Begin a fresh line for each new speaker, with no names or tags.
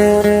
Música